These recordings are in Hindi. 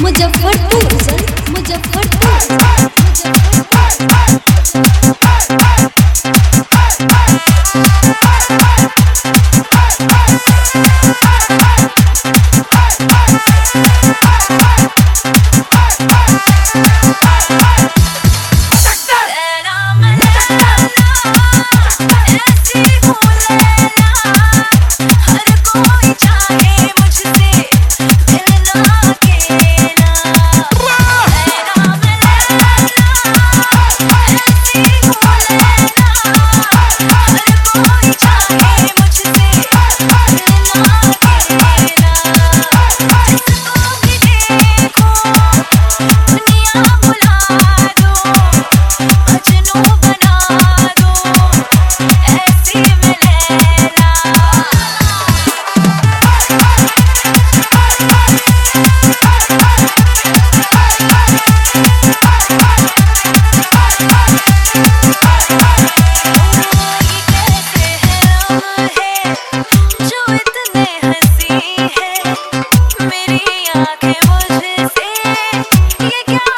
Muzaffarpur. Yeah. got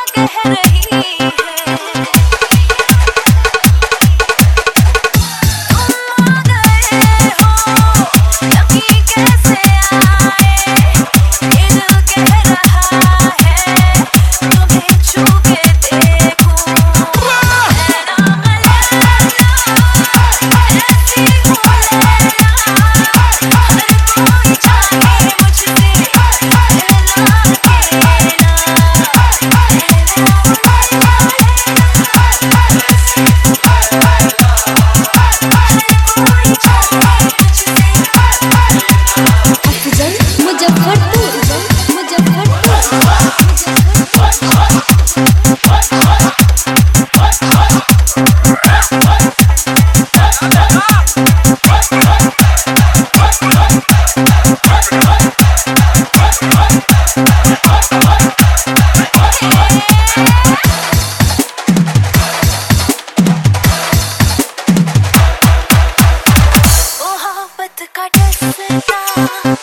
Cartel Sin Flaw